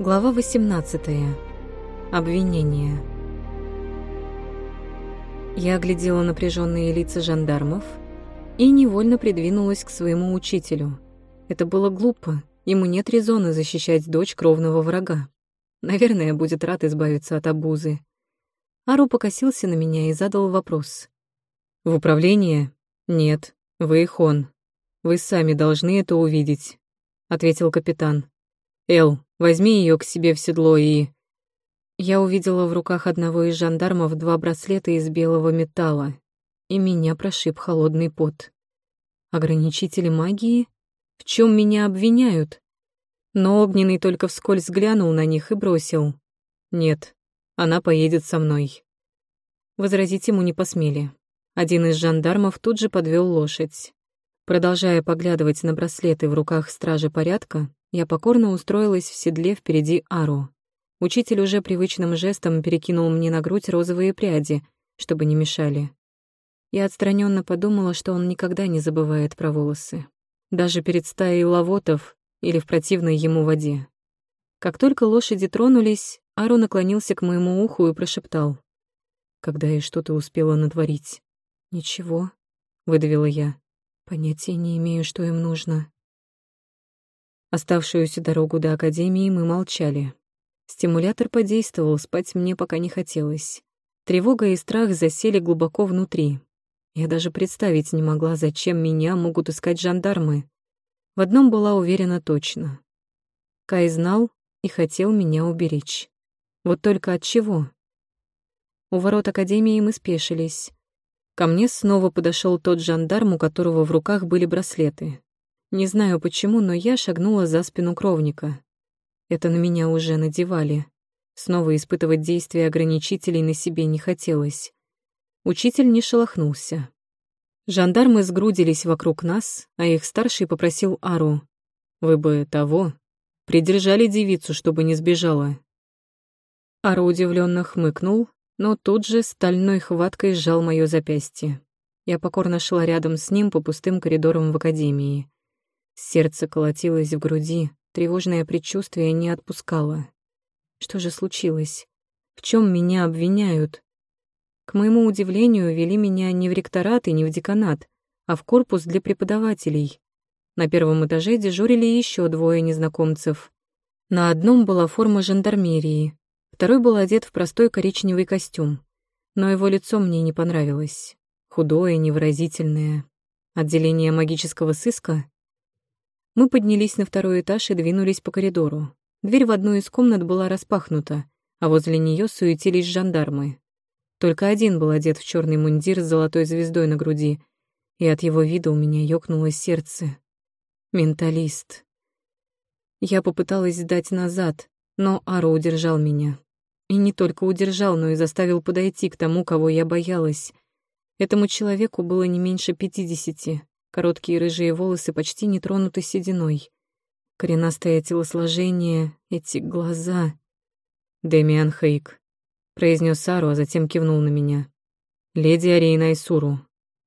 Глава 18. Обвинение. Я оглядела напряженные лица жандармов и невольно придвинулась к своему учителю. Это было глупо, ему нет резона защищать дочь кровного врага. Наверное, будет рад избавиться от обузы. Ару покосился на меня и задал вопрос. «В управление? Нет, вы их он. Вы сами должны это увидеть», — ответил капитан. «Эл, возьми ее к себе в седло и...» Я увидела в руках одного из жандармов два браслета из белого металла, и меня прошиб холодный пот. Ограничители магии? В чем меня обвиняют? Но Огненный только вскользь глянул на них и бросил. «Нет, она поедет со мной». Возразить ему не посмели. Один из жандармов тут же подвел лошадь. Продолжая поглядывать на браслеты в руках стражи порядка, я покорно устроилась в седле впереди Ару. Учитель уже привычным жестом перекинул мне на грудь розовые пряди, чтобы не мешали. Я отстраненно подумала, что он никогда не забывает про волосы. Даже перед стаей лавотов или в противной ему воде. Как только лошади тронулись, Ару наклонился к моему уху и прошептал. «Когда и что ты успела натворить?» «Ничего», — выдавила я. «Понятия не имею, что им нужно». Оставшуюся дорогу до академии мы молчали. Стимулятор подействовал, спать мне пока не хотелось. Тревога и страх засели глубоко внутри. Я даже представить не могла, зачем меня могут искать жандармы. В одном была уверена точно. Кай знал и хотел меня уберечь. Вот только от чего? У ворот академии мы спешились. Ко мне снова подошел тот жандарм, у которого в руках были браслеты. Не знаю почему, но я шагнула за спину кровника. Это на меня уже надевали. Снова испытывать действия ограничителей на себе не хотелось. Учитель не шелохнулся. Жандармы сгрудились вокруг нас, а их старший попросил Ару. «Вы бы того, придержали девицу, чтобы не сбежала». Ару удивленно хмыкнул, но тут же стальной хваткой сжал мое запястье. Я покорно шла рядом с ним по пустым коридорам в академии. Сердце колотилось в груди, тревожное предчувствие не отпускало. Что же случилось? В чем меня обвиняют? К моему удивлению, вели меня не в ректорат и не в деканат, а в корпус для преподавателей. На первом этаже дежурили еще двое незнакомцев. На одном была форма жандармерии, второй был одет в простой коричневый костюм. Но его лицо мне не понравилось. Худое, невыразительное. Отделение магического сыска? Мы поднялись на второй этаж и двинулись по коридору. Дверь в одну из комнат была распахнута, а возле нее суетились жандармы. Только один был одет в черный мундир с золотой звездой на груди, и от его вида у меня ёкнуло сердце. Менталист. Я попыталась сдать назад, но Аро удержал меня. И не только удержал, но и заставил подойти к тому, кого я боялась. Этому человеку было не меньше пятидесяти. Короткие рыжие волосы почти не тронуты сединой. Коренастое телосложение, эти глаза. «Демиан Хейк», — произнес Сару, а затем кивнул на меня. «Леди Арейна Исуру,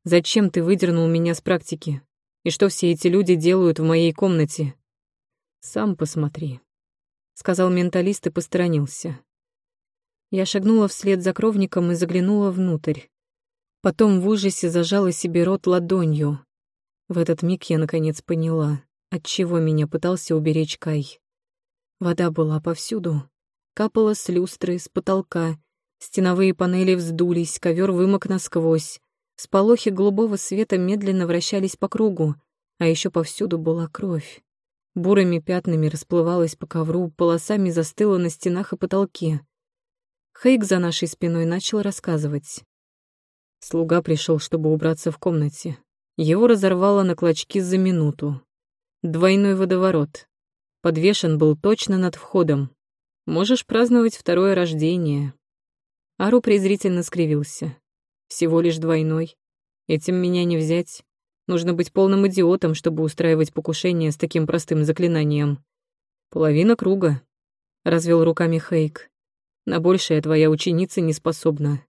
зачем ты выдернул меня с практики? И что все эти люди делают в моей комнате?» «Сам посмотри», — сказал менталист и посторонился. Я шагнула вслед за кровником и заглянула внутрь. Потом в ужасе зажала себе рот ладонью. В этот миг я наконец поняла, от чего меня пытался уберечь Кай. Вода была повсюду. Капала с люстры, с потолка. Стеновые панели вздулись, ковер вымок насквозь. Сполохи голубого света медленно вращались по кругу, а еще повсюду была кровь. Бурыми пятнами расплывалась по ковру, полосами застыла на стенах и потолке. Хейк за нашей спиной начал рассказывать. Слуга пришел, чтобы убраться в комнате. Его разорвало на клочки за минуту. Двойной водоворот. Подвешен был точно над входом. Можешь праздновать второе рождение. Ару презрительно скривился. Всего лишь двойной. Этим меня не взять. Нужно быть полным идиотом, чтобы устраивать покушение с таким простым заклинанием. Половина круга. Развел руками Хейк. На большее твоя ученица не способна.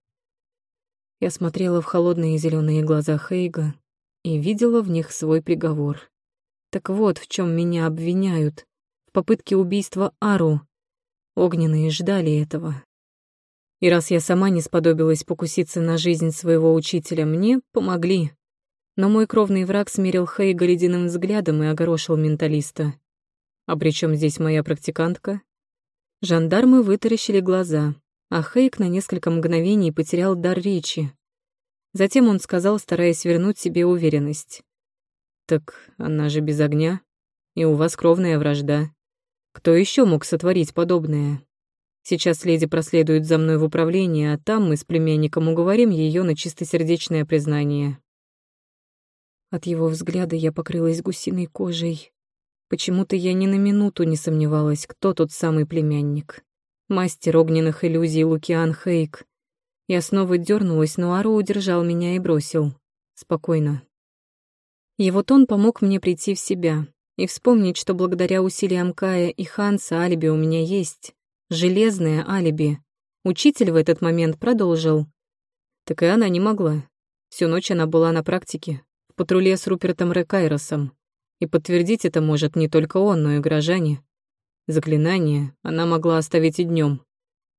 Я смотрела в холодные зеленые глаза Хейга, и видела в них свой приговор. Так вот, в чем меня обвиняют. В попытке убийства Ару. Огненные ждали этого. И раз я сама не сподобилась покуситься на жизнь своего учителя, мне помогли. Но мой кровный враг смерил Хейга ледяным взглядом и огорошил менталиста. «А при чем здесь моя практикантка?» Жандармы вытаращили глаза, а Хейк на несколько мгновений потерял дар речи. Затем он сказал, стараясь вернуть себе уверенность. «Так она же без огня, и у вас кровная вражда. Кто еще мог сотворить подобное?» Сейчас леди проследует за мной в управление, а там мы с племянником уговорим ее на чистосердечное признание. От его взгляда я покрылась гусиной кожей. Почему-то я ни на минуту не сомневалась, кто тот самый племянник. Мастер огненных иллюзий Лукиан Хейк. Я снова дернулась, но Ару удержал меня и бросил. Спокойно. Его тон помог мне прийти в себя и вспомнить, что благодаря усилиям Кая и Ханса алиби у меня есть. Железное алиби. Учитель в этот момент продолжил. Так и она не могла. Всю ночь она была на практике, в патруле с Рупертом Рекайросом. И подтвердить это может не только он, но и горожане. Заклинание она могла оставить и днем.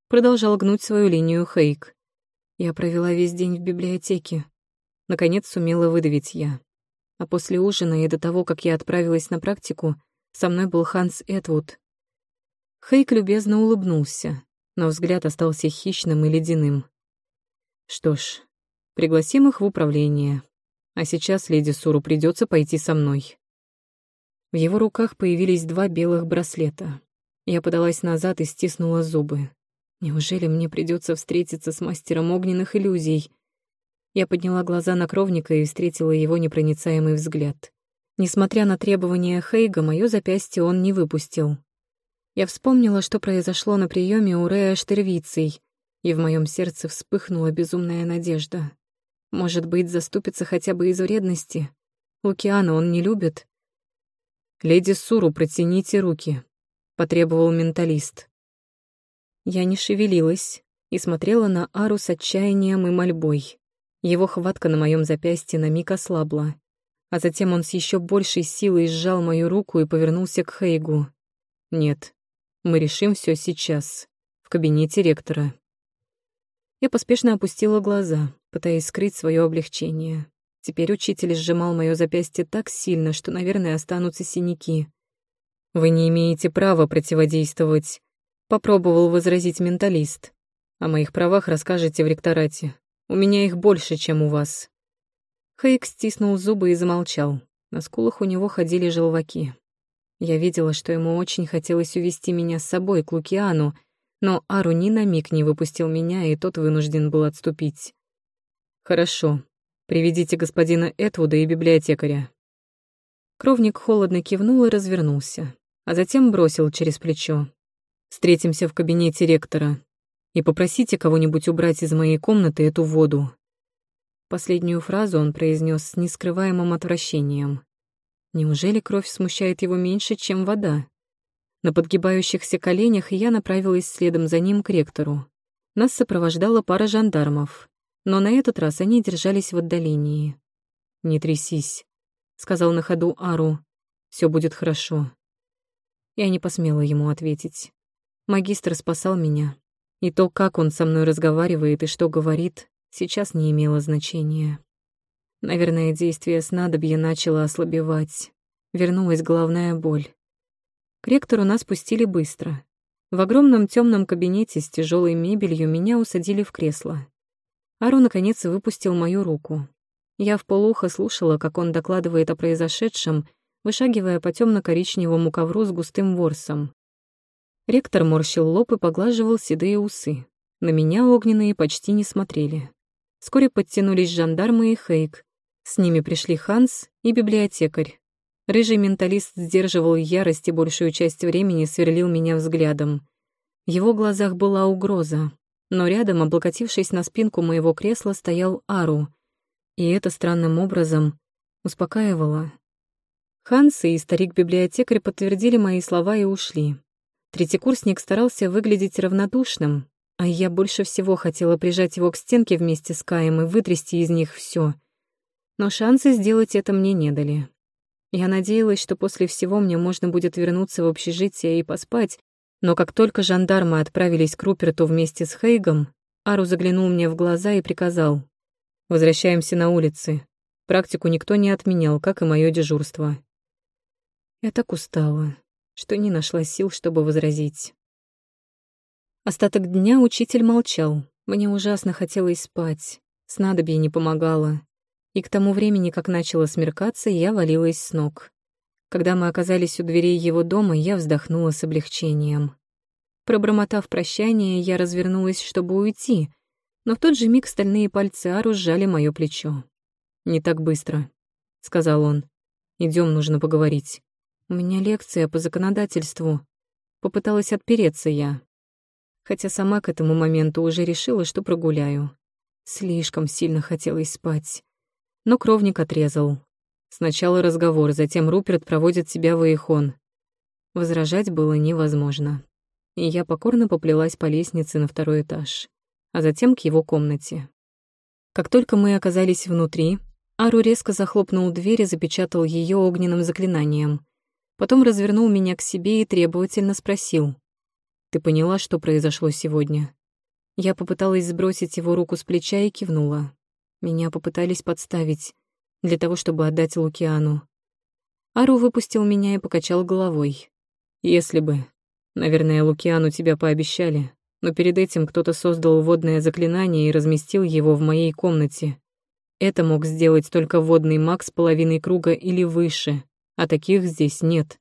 Продолжал гнуть свою линию Хейк. Я провела весь день в библиотеке. Наконец сумела выдавить я. А после ужина и до того, как я отправилась на практику, со мной был Ханс Этвуд, Хейк любезно улыбнулся, но взгляд остался хищным и ледяным. Что ж, пригласим их в управление. А сейчас леди Суру придется пойти со мной. В его руках появились два белых браслета. Я подалась назад и стиснула зубы. Неужели мне придется встретиться с мастером огненных иллюзий? Я подняла глаза на кровника и встретила его непроницаемый взгляд. Несмотря на требования Хейга, мое запястье он не выпустил. Я вспомнила, что произошло на приеме у Рея Штервицей, и в моем сердце вспыхнула безумная надежда. Может быть, заступится хотя бы из вредности. Лукиана он не любит. «Леди Суру, протяните руки», — потребовал менталист. Я не шевелилась и смотрела на Ару с отчаянием и мольбой. Его хватка на моем запястье на миг ослабла, а затем он с еще большей силой сжал мою руку и повернулся к Хейгу. «Нет, мы решим все сейчас, в кабинете ректора. Я поспешно опустила глаза, пытаясь скрыть свое облегчение. Теперь учитель сжимал мое запястье так сильно, что, наверное, останутся синяки. «Вы не имеете права противодействовать», — попробовал возразить менталист. «О моих правах расскажете в ректорате. У меня их больше, чем у вас». Хейк стиснул зубы и замолчал. На скулах у него ходили желваки. Я видела, что ему очень хотелось увести меня с собой к Лукиану, но Ару ни на миг не выпустил меня, и тот вынужден был отступить. «Хорошо. Приведите господина Этвуда и библиотекаря». Кровник холодно кивнул и развернулся, а затем бросил через плечо. «Встретимся в кабинете ректора и попросите кого-нибудь убрать из моей комнаты эту воду». Последнюю фразу он произнес с нескрываемым отвращением. Неужели кровь смущает его меньше, чем вода? На подгибающихся коленях я направилась следом за ним к ректору. Нас сопровождала пара жандармов, но на этот раз они держались в отдалении. «Не трясись», — сказал на ходу Ару. Все будет хорошо». Я не посмела ему ответить. Магистр спасал меня, и то, как он со мной разговаривает и что говорит, сейчас не имело значения. Наверное, действие снадобья начало ослабевать. Вернулась головная боль. К ректору нас пустили быстро. В огромном темном кабинете с тяжелой мебелью меня усадили в кресло. Ару, наконец, выпустил мою руку. Я в полухо слушала, как он докладывает о произошедшем, вышагивая по темно коричневому ковру с густым ворсом. Ректор морщил лоб и поглаживал седые усы. На меня огненные почти не смотрели. Вскоре подтянулись жандармы и Хейк, с ними пришли Ханс и библиотекарь. Рыжий менталист сдерживал ярость и большую часть времени сверлил меня взглядом. В его глазах была угроза, но рядом, облокотившись на спинку моего кресла, стоял Ару, и это странным образом успокаивало. Ханс и старик-библиотекарь подтвердили мои слова и ушли. Третьекурсник старался выглядеть равнодушным, а я больше всего хотела прижать его к стенке вместе с Каем и вытрясти из них все но шансы сделать это мне не дали. Я надеялась, что после всего мне можно будет вернуться в общежитие и поспать, Но как только жандармы отправились к Руперту вместе с Хейгом, Ару заглянул мне в глаза и приказал. «Возвращаемся на улицы. Практику никто не отменял, как и мое дежурство». Я так устала, что не нашла сил, чтобы возразить. Остаток дня учитель молчал. Мне ужасно хотелось спать. Снадобье не помогало. И к тому времени, как начало смеркаться, я валилась с ног. Когда мы оказались у дверей его дома, я вздохнула с облегчением. Пробормотав прощание, я развернулась, чтобы уйти, но в тот же миг стальные пальцы Ару сжали моё плечо. «Не так быстро», — сказал он. Идем, нужно поговорить. У меня лекция по законодательству. Попыталась отпереться я. Хотя сама к этому моменту уже решила, что прогуляю. Слишком сильно хотелось спать. Но кровник отрезал. Сначала разговор, затем Руперт проводит себя в Иехон. Возражать было невозможно. И я покорно поплелась по лестнице на второй этаж, а затем к его комнате. Как только мы оказались внутри, Ару резко захлопнул дверь и запечатал ее огненным заклинанием. Потом развернул меня к себе и требовательно спросил. «Ты поняла, что произошло сегодня?» Я попыталась сбросить его руку с плеча и кивнула. Меня попытались подставить, для того, чтобы отдать Лукиану. Ару выпустил меня и покачал головой. «Если бы. Наверное, Лукиану тебя пообещали, но перед этим кто-то создал водное заклинание и разместил его в моей комнате. Это мог сделать только водный маг с половиной круга или выше, а таких здесь нет.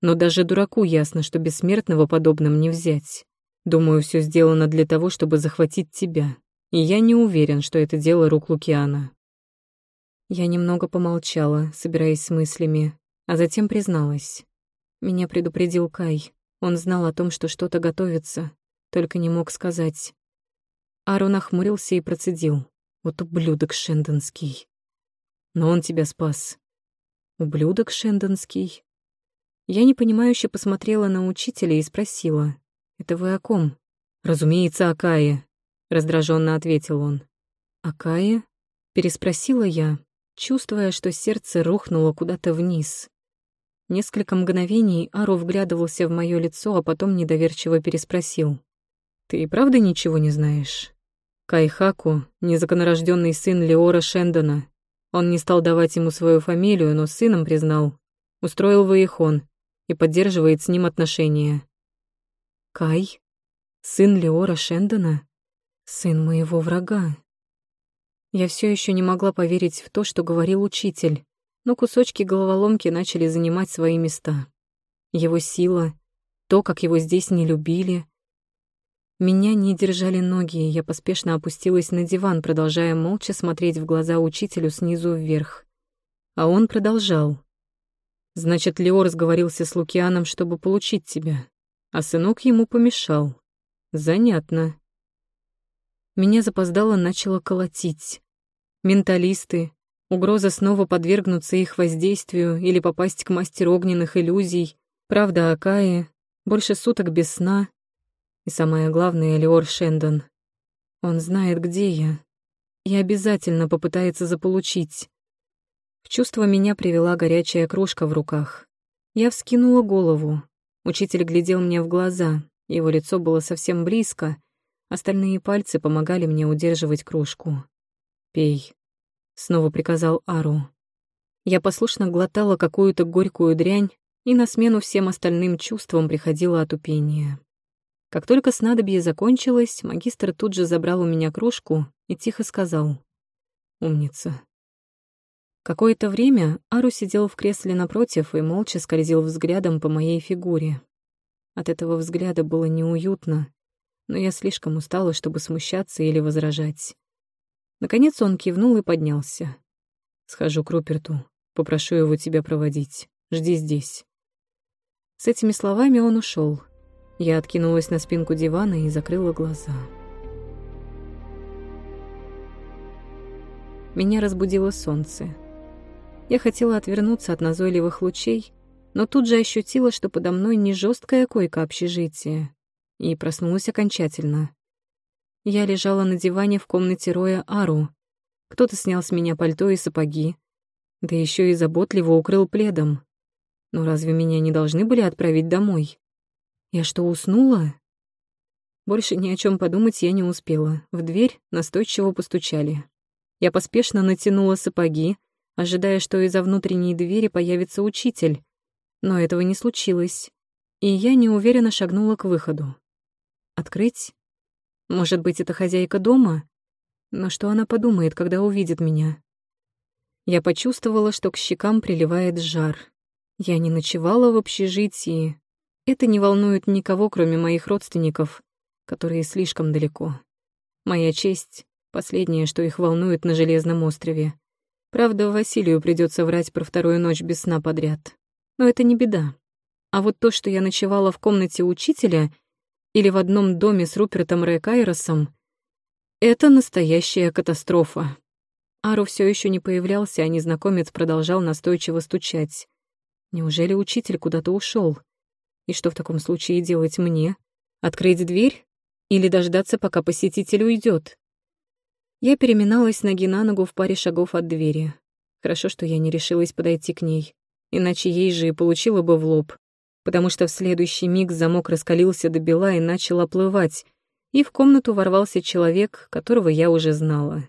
Но даже дураку ясно, что бессмертного подобным не взять. Думаю, все сделано для того, чтобы захватить тебя. И я не уверен, что это дело рук Лукиана. Я немного помолчала, собираясь с мыслями, а затем призналась. Меня предупредил Кай. Он знал о том, что что-то готовится, только не мог сказать. Арон охмурился и процедил. Вот ублюдок шендонский. Но он тебя спас. Ублюдок шендонский. Я непонимающе посмотрела на учителя и спросила. «Это вы о ком?» «Разумеется, о Кае», — раздраженно ответил он. «О Кае?» — переспросила я, чувствуя, что сердце рухнуло куда-то вниз. Несколько мгновений Ару вглядывался в моё лицо, а потом недоверчиво переспросил. «Ты и правда ничего не знаешь?» Кайхаку — незаконорожденный сын Леора Шендона. Он не стал давать ему свою фамилию, но сыном признал. Устроил Ваихон и поддерживает с ним отношения. Кай? Сын Леора Шендона? Сын моего врага. Я все еще не могла поверить в то, что говорил учитель, но кусочки головоломки начали занимать свои места. Его сила, то, как его здесь не любили — меня не держали ноги, и я поспешно опустилась на диван, продолжая молча смотреть в глаза учителю снизу вверх. А он продолжал. «Значит, Леор разговорился с Лукианом, чтобы получить тебя, а сынок ему помешал. Занятно». Меня запоздало начало колотить. Менталисты, угроза снова подвергнуться их воздействию или попасть к мастеру огненных иллюзий, правда о Кае, больше суток без сна — и самое главное, Леор Шендон. Он знает, где я. И обязательно попытается заполучить. В чувство меня привела горячая кружка в руках. Я вскинула голову. Учитель глядел мне в глаза. Его лицо было совсем близко. Остальные пальцы помогали мне удерживать кружку. «Пей», — снова приказал Ару. Я послушно глотала какую-то горькую дрянь, и на смену всем остальным чувствам приходило отупение. Как только снадобье закончилось, магистр тут же забрал у меня кружку и тихо сказал «Умница». Какое-то время Ару сидел в кресле напротив и молча скользил взглядом по моей фигуре. От этого взгляда было неуютно, но я слишком устала, чтобы смущаться или возражать. Наконец он кивнул и поднялся. «Схожу к Руперту, попрошу его тебя проводить. Жди здесь». С этими словами он ушел, я откинулась на спинку дивана и закрыла глаза. Меня разбудило солнце. Я хотела отвернуться от назойливых лучей, но тут же ощутила, что подо мной не жесткая койка общежития, и проснулась окончательно. Я лежала на диване в комнате Роя Ару. Кто-то снял с меня пальто и сапоги, да еще и заботливо укрыл пледом. Но разве меня не должны были отправить домой? Я что, уснула? Больше ни о чем подумать я не успела. В дверь настойчиво постучали. Я поспешно натянула сапоги, ожидая, что из-за внутренней двери появится учитель. Но этого не случилось, и я неуверенно шагнула к выходу. Открыть? Может быть, это хозяйка дома? Но что она подумает, когда увидит меня? Я почувствовала, что к щекам приливает жар. Я не ночевала в общежитии. Это не волнует никого, кроме моих родственников, которые слишком далеко. Моя честь — последнее, что их волнует на Железном острове. Правда, Василию придется врать про вторую ночь без сна подряд. Но это не беда. А вот то, что я ночевала в комнате учителя или в одном доме с Рупертом Рэкайросом, это настоящая катастрофа. Ару все еще не появлялся, а незнакомец продолжал настойчиво стучать. Неужели учитель куда-то ушел? И что в таком случае делать мне? Открыть дверь? Или дождаться, пока посетитель уйдет? Я переминалась ноги на ногу в паре шагов от двери. Хорошо, что я не решилась подойти к ней, иначе ей же и получила бы в лоб, потому что в следующий миг замок раскалился до бела и начал оплывать, и в комнату ворвался человек, которого я уже знала.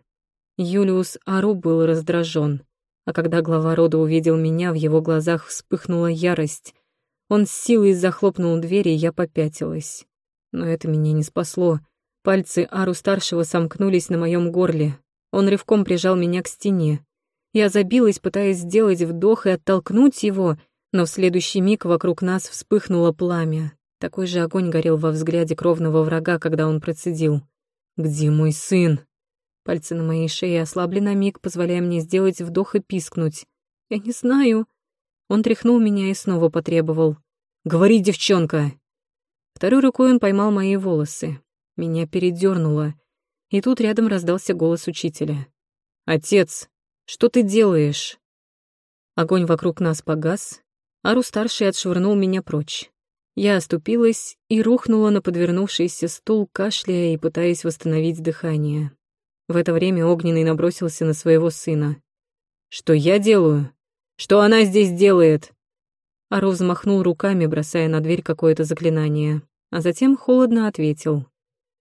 Юлиус Ару был раздражен, а когда глава рода увидел меня, в его глазах вспыхнула ярость. Он с силой захлопнул дверь, и я попятилась. Но это меня не спасло. Пальцы Ару-старшего сомкнулись на моем горле. Он рывком прижал меня к стене. Я забилась, пытаясь сделать вдох и оттолкнуть его, но в следующий миг вокруг нас вспыхнуло пламя. Такой же огонь горел во взгляде кровного врага, когда он процедил. «Где мой сын?» Пальцы на моей шее ослабли на миг, позволяя мне сделать вдох и пискнуть. «Я не знаю». Он тряхнул меня и снова потребовал. «Говори, девчонка!» Второй рукой он поймал мои волосы. Меня передернуло. И тут рядом раздался голос учителя. «Отец, что ты делаешь?» Огонь вокруг нас погас. Ару-старший отшвырнул меня прочь. Я оступилась и рухнула на подвернувшийся стул, кашляя и пытаясь восстановить дыхание. В это время Огненный набросился на своего сына. «Что я делаю? Что она здесь делает?» Ару взмахнул руками, бросая на дверь какое-то заклинание, а затем холодно ответил.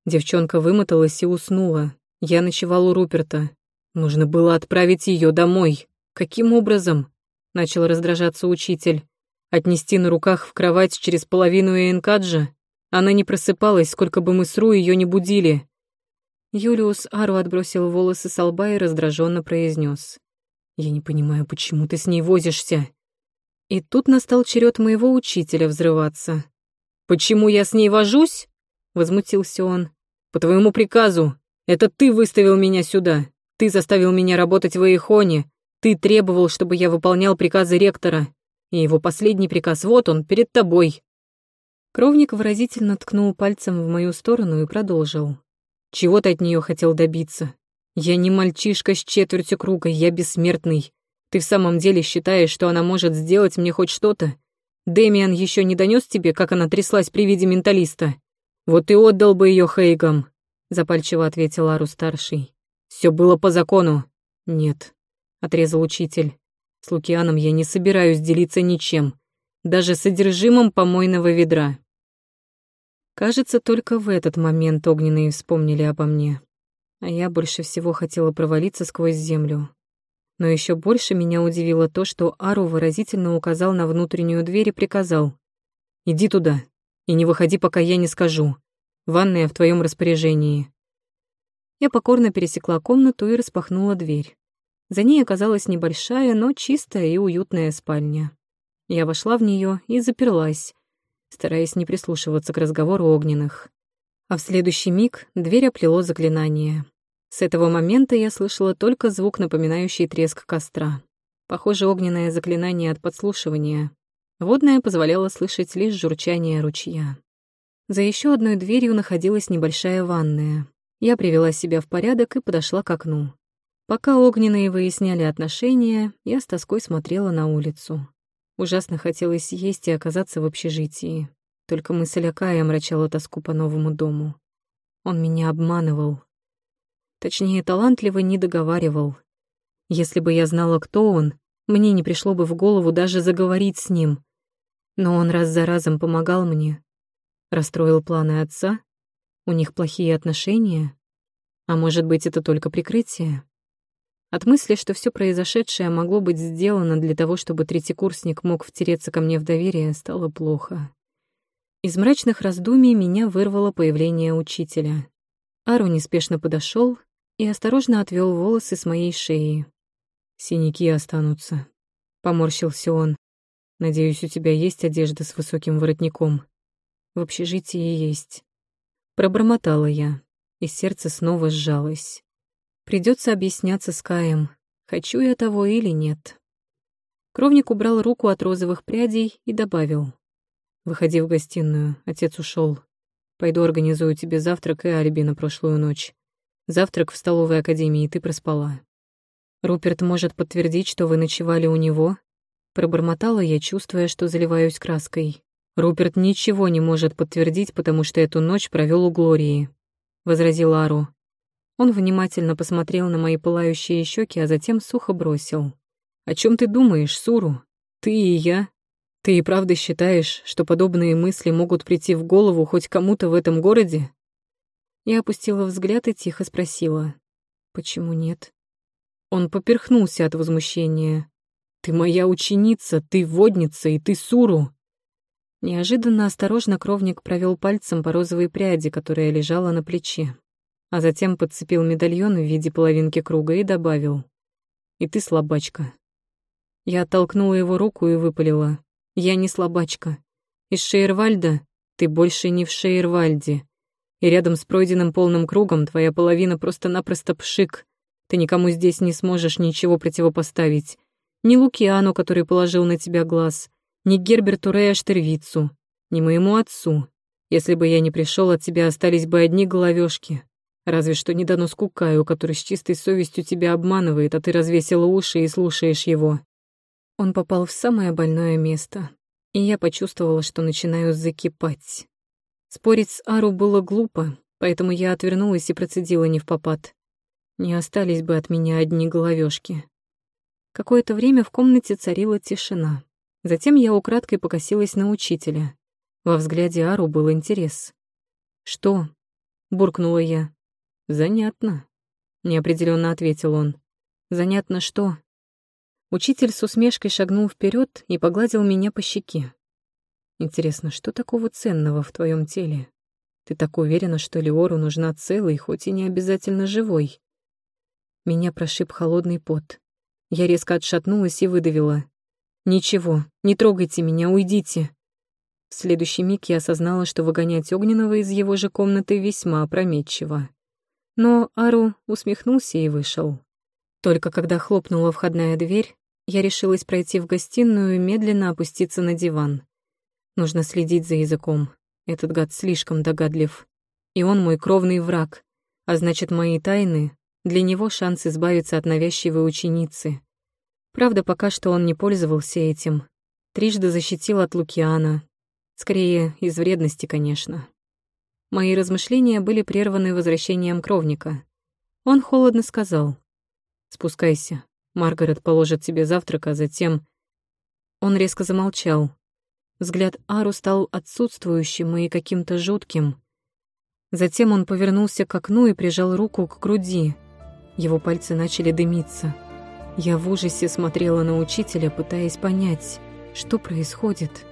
Девчонка вымоталась и уснула. Я ночевал у Руперта. Нужно было отправить ее домой. Каким образом? Начал раздражаться учитель. Отнести на руках в кровать через половину Энкаджа? Она не просыпалась, сколько бы мы с Ру ее не будили. Юлиус Ару отбросил волосы с лба и раздраженно произнес: «Я не понимаю, почему ты с ней возишься?» И тут настал черед моего учителя взрываться. «Почему я с ней вожусь?» — возмутился он. «По твоему приказу. Это ты выставил меня сюда. Ты заставил меня работать в Эйхоне. Ты требовал, чтобы я выполнял приказы ректора. И его последний приказ вот он, перед тобой». Кровник выразительно ткнул пальцем в мою сторону и продолжил. Чего ты от нее хотел добиться? Я не мальчишка с четвертью круга, я бессмертный. Ты в самом деле считаешь, что она может сделать мне хоть что-то? Дэмиан еще не донес тебе, как она тряслась при виде менталиста? Вот ты отдал бы ее Хейгам, запальчиво ответил Ару-старший. Все было по закону. Нет, отрезал учитель. С Лукианом я не собираюсь делиться ничем, даже содержимым помойного ведра. Кажется, только в этот момент огненные вспомнили обо мне. А я больше всего хотела провалиться сквозь землю. Но еще больше меня удивило то, что Ару выразительно указал на внутреннюю дверь и приказал. «Иди туда и не выходи, пока я не скажу. Ванная в твоем распоряжении». Я покорно пересекла комнату и распахнула дверь. За ней оказалась небольшая, но чистая и уютная спальня. Я вошла в нее и заперлась, стараясь не прислушиваться к разговору огненных. А в следующий миг дверь оплело заклинание. С этого момента я слышала только звук, напоминающий треск костра. Похоже, огненное заклинание от подслушивания. Водное позволяло слышать лишь журчание ручья. За еще одной дверью находилась небольшая ванная. Я привела себя в порядок и подошла к окну. Пока огненные выясняли отношения, я с тоской смотрела на улицу. Ужасно хотелось есть и оказаться в общежитии. Только мысль о Кае омрачала тоску по новому дому. Он меня обманывал. Точнее, талантливо не договаривал. Если бы я знала, кто он, мне не пришло бы в голову даже заговорить с ним. Но он раз за разом помогал мне. Расстроил планы отца? У них плохие отношения? А может быть, это только прикрытие? От мысли, что все произошедшее могло быть сделано для того, чтобы третьекурсник мог втереться ко мне в доверие, стало плохо. Из мрачных раздумий меня вырвало появление учителя. Ару неспешно подошел и осторожно отвел волосы с моей шеи. «Синяки останутся», — поморщился он. «Надеюсь, у тебя есть одежда с высоким воротником?» «В общежитии есть». Пробормотала я, и сердце снова сжалось. Придется объясняться с Каем, хочу я того или нет. Кровник убрал руку от розовых прядей и добавил. «Выходи в гостиную, отец ушел. Пойду организую тебе завтрак и алиби на прошлую ночь. Завтрак в столовой академии, ты проспала». «Руперт может подтвердить, что вы ночевали у него?» Пробормотала я, чувствуя, что заливаюсь краской. «Руперт ничего не может подтвердить, потому что эту ночь провел у Глории», — возразил Ару. Он внимательно посмотрел на мои пылающие щеки, а затем сухо бросил. «О чем ты думаешь, Суру? Ты и я? Ты и правда считаешь, что подобные мысли могут прийти в голову хоть кому-то в этом городе?» Я опустила взгляд и тихо спросила. «Почему нет?» Он поперхнулся от возмущения. «Ты моя ученица, ты водница, и ты Суру!» Неожиданно осторожно кровник провел пальцем по розовой пряди, которая лежала на плече а затем подцепил медальон в виде половинки круга и добавил. «И ты слабачка». Я оттолкнула его руку и выпалила. «Я не слабачка. Из Шейервальда ты больше не в Шейервальде. И рядом с пройденным полным кругом твоя половина просто-напросто пшик. Ты никому здесь не сможешь ничего противопоставить. Ни Лукиану, который положил на тебя глаз, ни Герберту Рея Штервицу, ни моему отцу. Если бы я не пришел, от тебя остались бы одни головешки. Разве что недоноску Каю, который с чистой совестью тебя обманывает, а ты развесила уши и слушаешь его. Он попал в самое больное место, и я почувствовала, что начинаю закипать. Спорить с Ару было глупо, поэтому я отвернулась и процедила не в попад. Не остались бы от меня одни головешки. Какое-то время в комнате царила тишина. Затем я украдкой покосилась на учителя. Во взгляде Ару был интерес. «Что?» — буркнула я. «Занятно», — неопределенно ответил он. «Занятно что?» Учитель с усмешкой шагнул вперед и погладил меня по щеке. «Интересно, что такого ценного в твоем теле? Ты так уверена, что Леору нужна целой, хоть и не обязательно живой?» Меня прошиб холодный пот. Я резко отшатнулась и выдавила. «Ничего, не трогайте меня, уйдите!» В следующий миг я осознала, что выгонять Огненного из его же комнаты весьма опрометчиво. Но Ару усмехнулся и вышел. Только когда хлопнула входная дверь, я решилась пройти в гостиную и медленно опуститься на диван. Нужно следить за языком. Этот гад слишком догадлив. И он мой кровный враг, а значит, мои тайны — для него шанс избавиться от навязчивой ученицы. Правда, пока что он не пользовался этим. Трижды защитил от Лукиана. Скорее, из вредности, конечно. Мои размышления были прерваны возвращением кровника. Он холодно сказал. «Спускайся. Маргарет положит тебе завтрак, а затем...» Он резко замолчал. Взгляд Ару стал отсутствующим и каким-то жутким. Затем он повернулся к окну и прижал руку к груди. Его пальцы начали дымиться. Я в ужасе смотрела на учителя, пытаясь понять, что происходит.